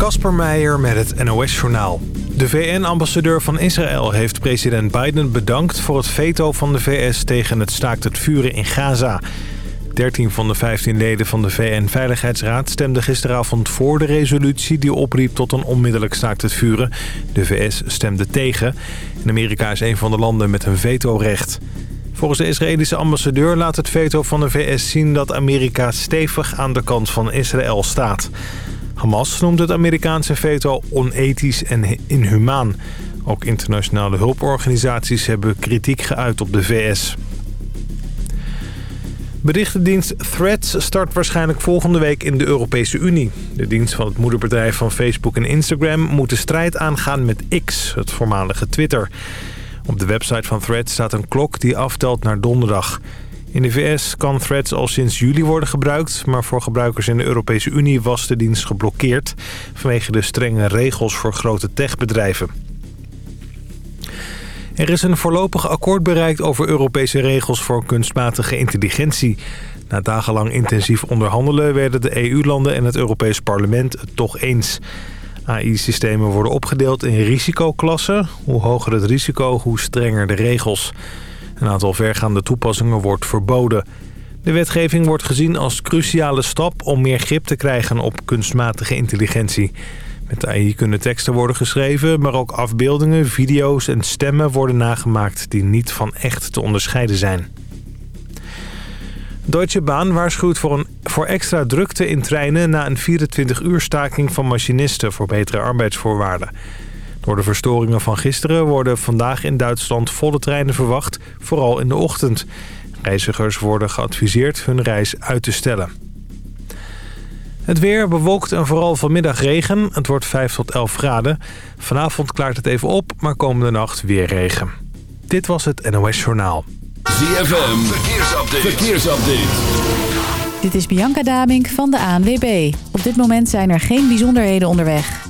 Kasper Meijer met het NOS-journaal. De VN-ambassadeur van Israël heeft president Biden bedankt... voor het veto van de VS tegen het staakt het vuren in Gaza. 13 van de 15 leden van de VN-veiligheidsraad stemden gisteravond voor de resolutie... die opriep tot een onmiddellijk staakt het vuren. De VS stemde tegen. En Amerika is een van de landen met een vetorecht. Volgens de Israëlische ambassadeur laat het veto van de VS zien... dat Amerika stevig aan de kant van Israël staat... Hamas noemt het Amerikaanse veto onethisch en inhumaan. Ook internationale hulporganisaties hebben kritiek geuit op de VS. Berichtendienst Threads start waarschijnlijk volgende week in de Europese Unie. De dienst van het moederbedrijf van Facebook en Instagram moet de strijd aangaan met X, het voormalige Twitter. Op de website van Threads staat een klok die aftelt naar donderdag. In de VS kan Threads al sinds juli worden gebruikt... maar voor gebruikers in de Europese Unie was de dienst geblokkeerd... vanwege de strenge regels voor grote techbedrijven. Er is een voorlopig akkoord bereikt over Europese regels voor kunstmatige intelligentie. Na dagenlang intensief onderhandelen werden de EU-landen en het Europees Parlement het toch eens. AI-systemen worden opgedeeld in risicoklassen. Hoe hoger het risico, hoe strenger de regels. Een aantal vergaande toepassingen wordt verboden. De wetgeving wordt gezien als cruciale stap om meer grip te krijgen op kunstmatige intelligentie. Met AI kunnen teksten worden geschreven, maar ook afbeeldingen, video's en stemmen worden nagemaakt die niet van echt te onderscheiden zijn. Deutsche Bahn waarschuwt voor, een, voor extra drukte in treinen na een 24-uur staking van machinisten voor betere arbeidsvoorwaarden. Door de verstoringen van gisteren worden vandaag in Duitsland volle treinen verwacht, vooral in de ochtend. Reizigers worden geadviseerd hun reis uit te stellen. Het weer bewolkt en vooral vanmiddag regen. Het wordt 5 tot 11 graden. Vanavond klaart het even op, maar komende nacht weer regen. Dit was het NOS Journaal. ZFM, verkeersupdate. verkeersupdate. Dit is Bianca Damink van de ANWB. Op dit moment zijn er geen bijzonderheden onderweg.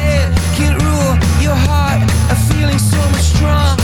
head can rule your heart. A feeling so much strong.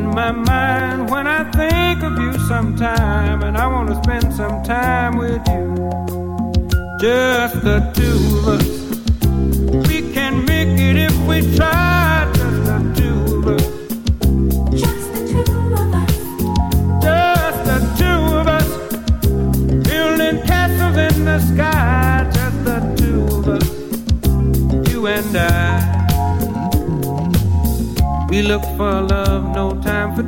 in my mind when I think of you sometime, and I want to spend some time with you. Just the two of us. We can make it if we try. Just the two of us. Just the two of us. Just the two of us. Building castles in the sky, just the two of us, you and I. We look for love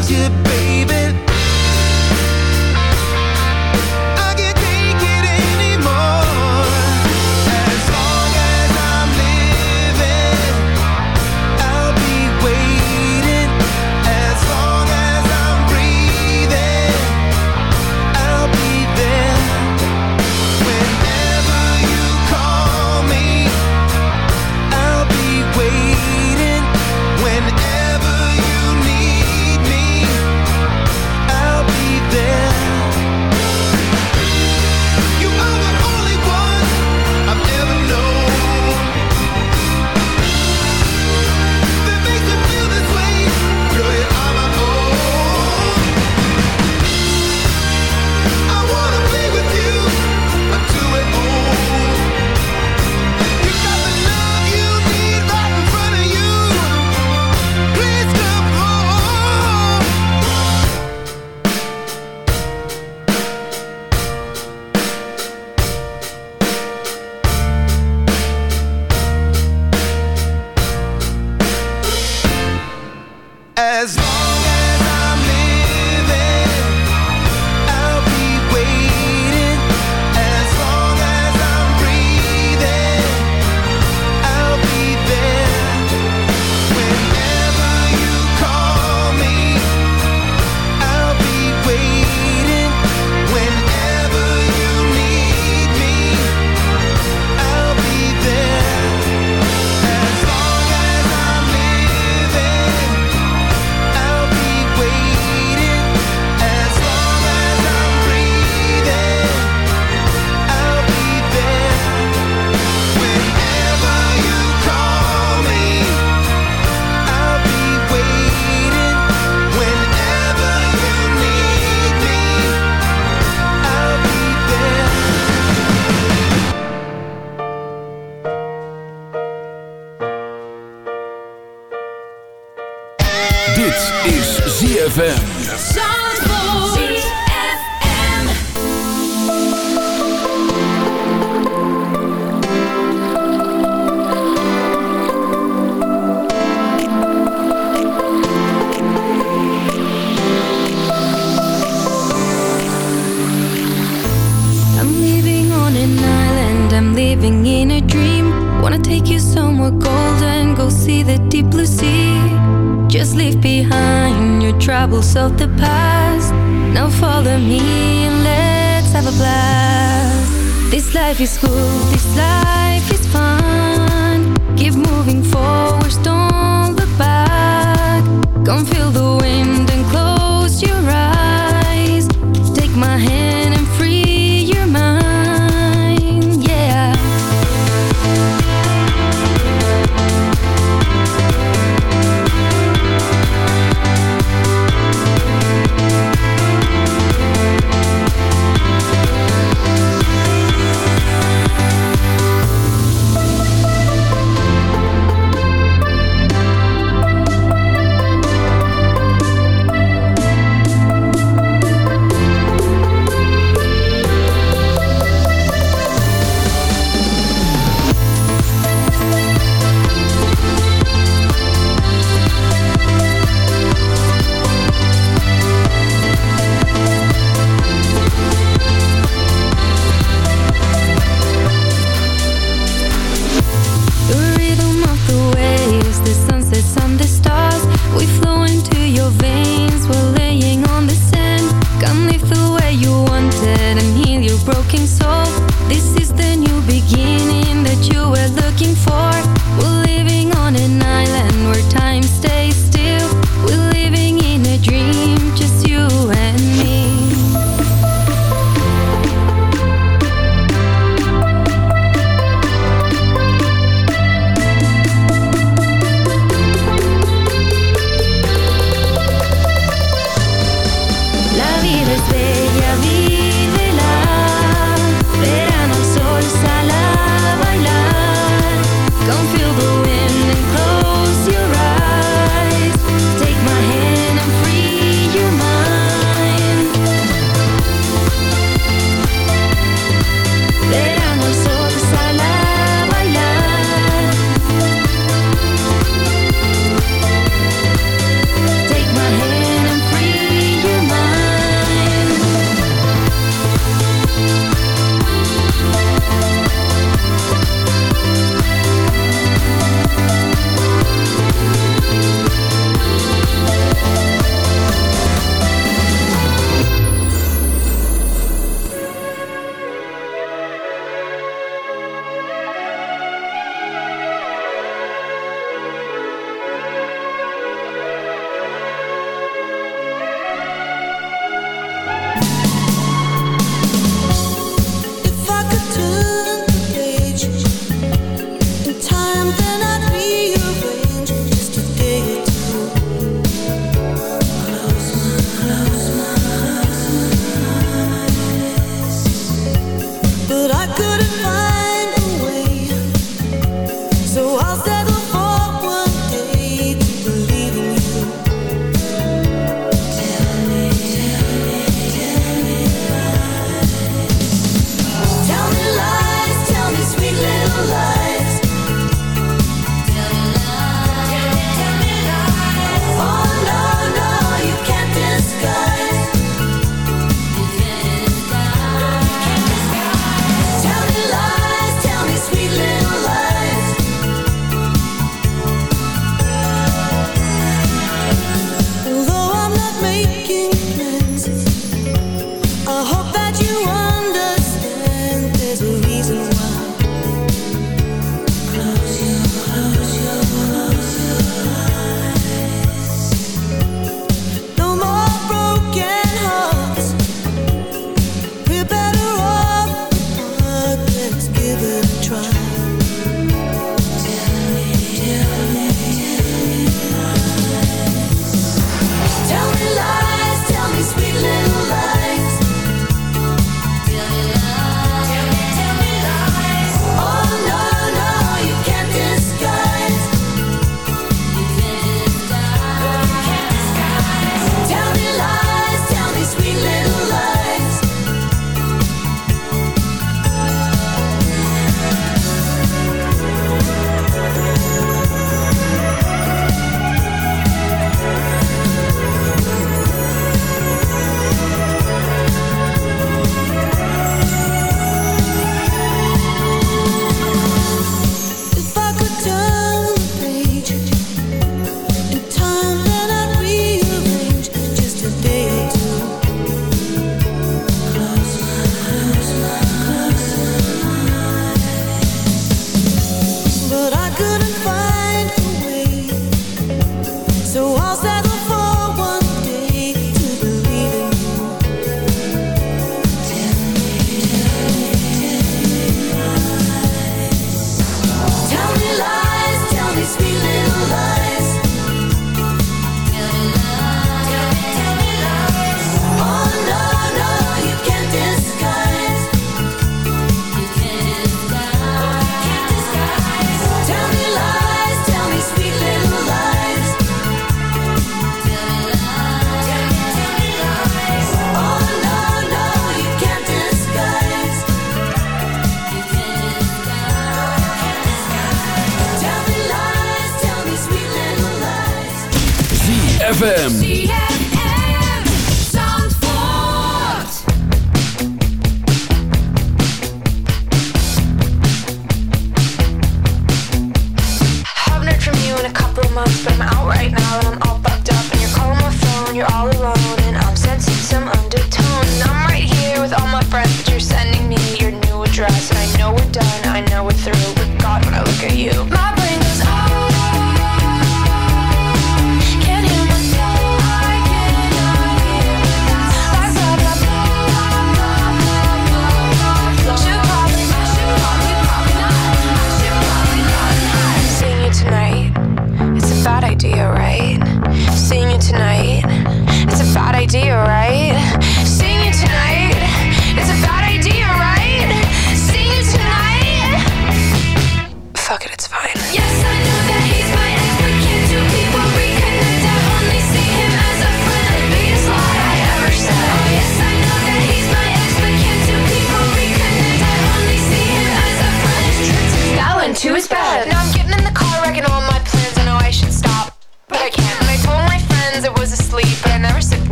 Life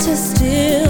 to steal.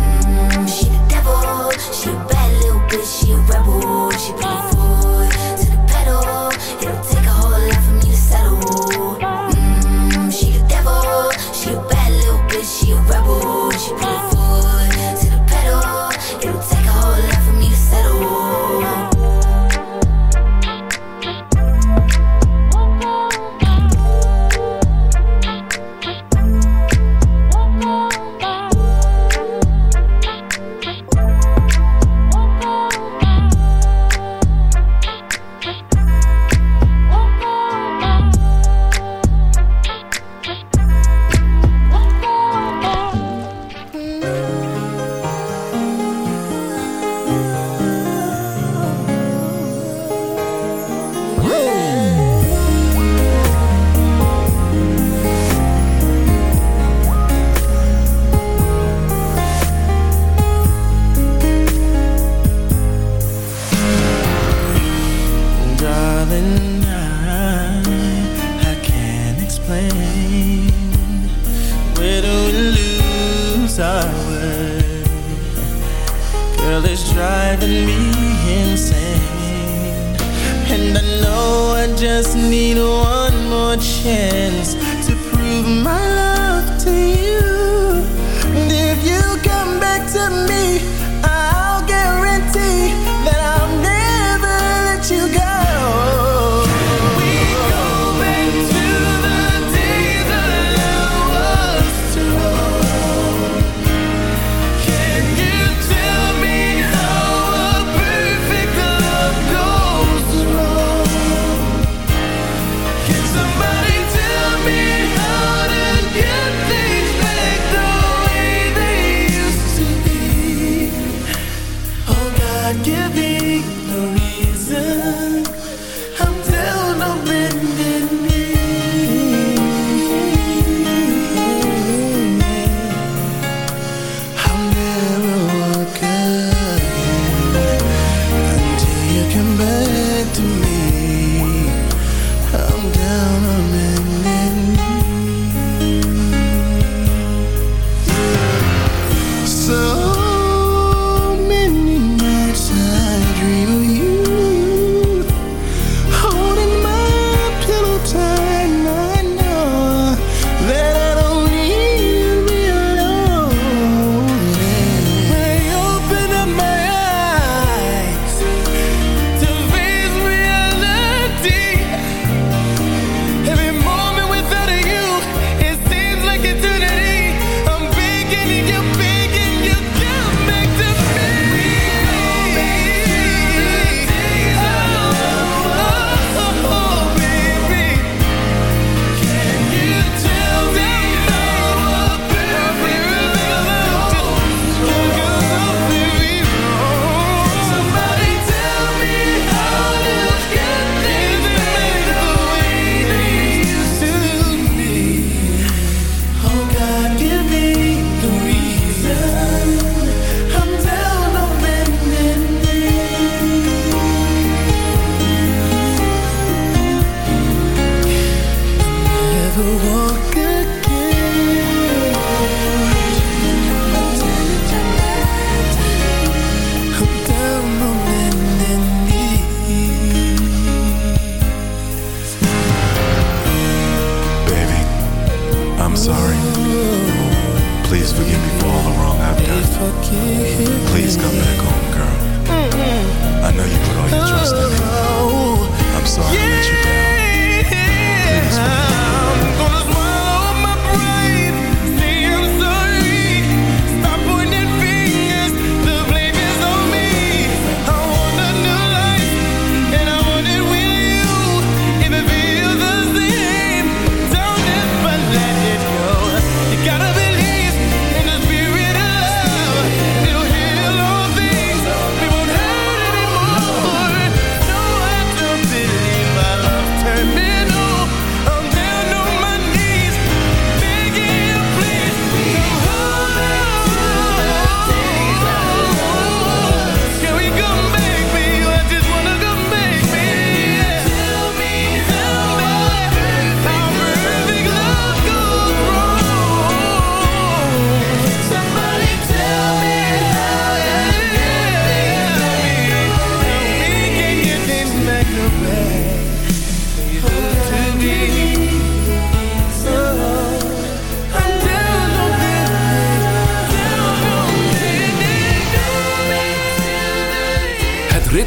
She a bad little bitch, she a rebel. She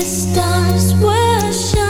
the stars were shining.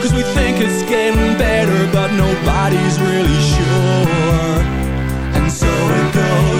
Cause we think it's getting better, but nobody's really sure. And so it goes,